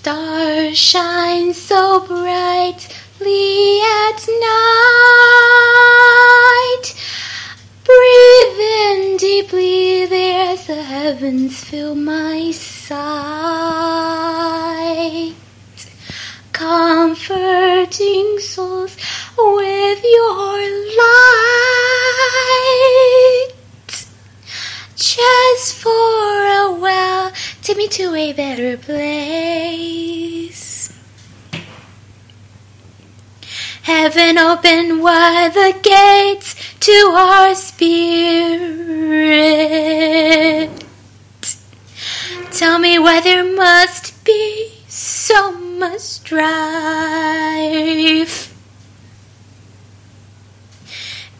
Stars shine so brightly at night. Breathe in deeply there as the heavens fill my sight. Comforting souls with your light. Me to a better place. Heaven open wide the gates to our spirit. Tell me why there must be so much strife.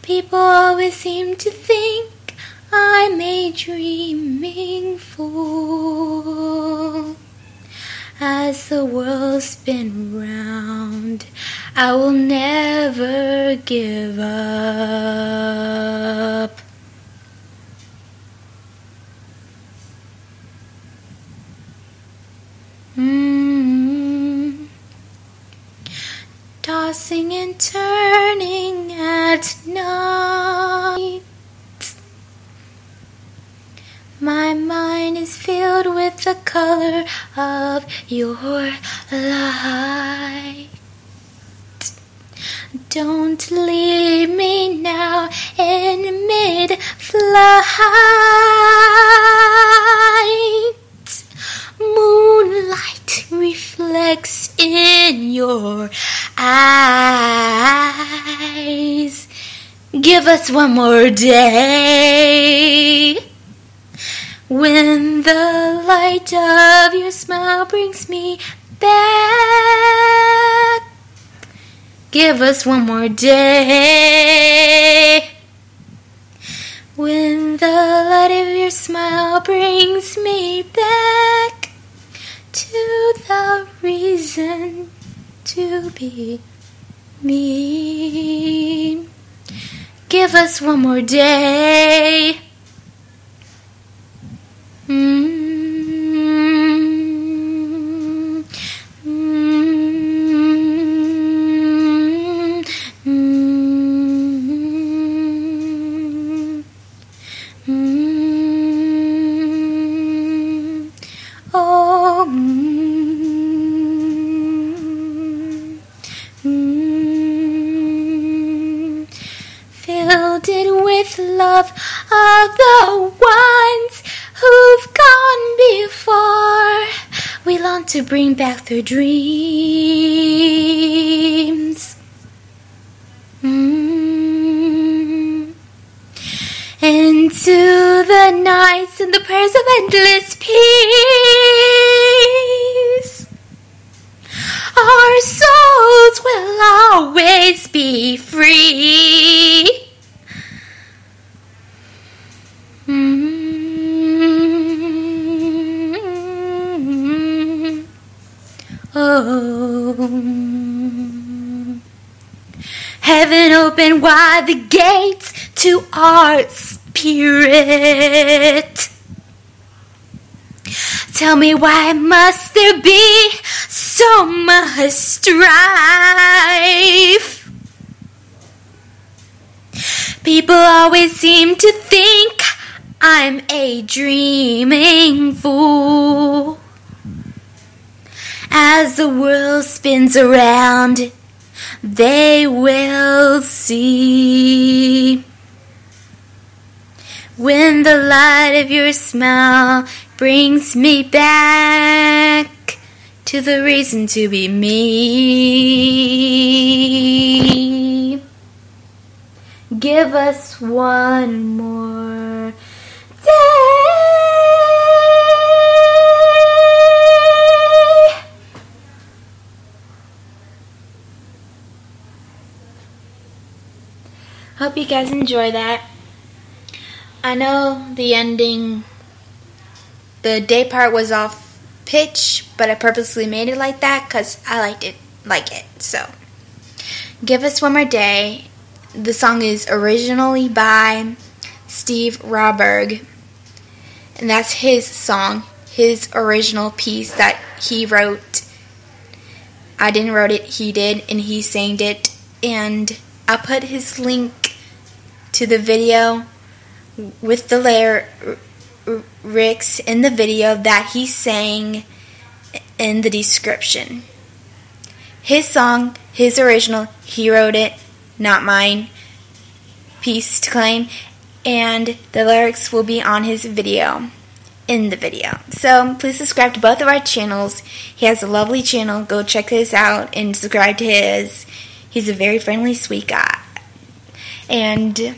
People always seem to think I'm a dreaming fool. As the world spins round, I will never give up. Mm. Tossing and turning of your light. Don't leave me now in mid flight. Moonlight reflects in your eyes. Give us one more day. When the light of your smile brings me back, give us one more day. When the light of your smile brings me back to the reason to be me, give us one more day. Mm, love of the ones who've gone before. We long to bring back their dreams. Mm. Into the nights and the prayers of endless peace. Our souls will always be free. Oh. Heaven open wide the gates to our spirit. Tell me why must there be so much strife? People always seem to think I'm a dreaming fool. As the world spins around, they will see. When the light of your smile brings me back to the reason to be me. Give us one more Hope you guys enjoy that. I know the ending, the day part was off pitch, but I purposely made it like that because I liked it like it. So, give us one more day. The song is originally by Steve Roberg, and that's his song, his original piece that he wrote I didn't wrote it, he did, and he sang it. And I'll put his link to the video with the lyrics in the video that he sang in the description. His song, his original, he wrote it, not mine. Peace to claim. And the lyrics will be on his video in the video. So please subscribe to both of our channels. He has a lovely channel. Go check this out and subscribe to his. He's a very friendly, sweet guy. And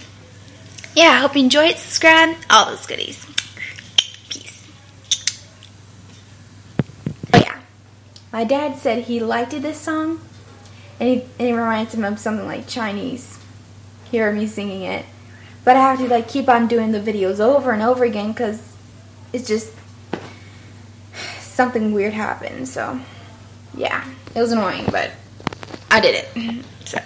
yeah, I hope you enjoy it. Subscribe, all those goodies. Peace. Oh yeah, my dad said he liked this song, and, he, and it reminds him of something like Chinese. Hear me singing it, but I have to like keep on doing the videos over and over again because it's just something weird happened. So, yeah, it was annoying, but I did it. So.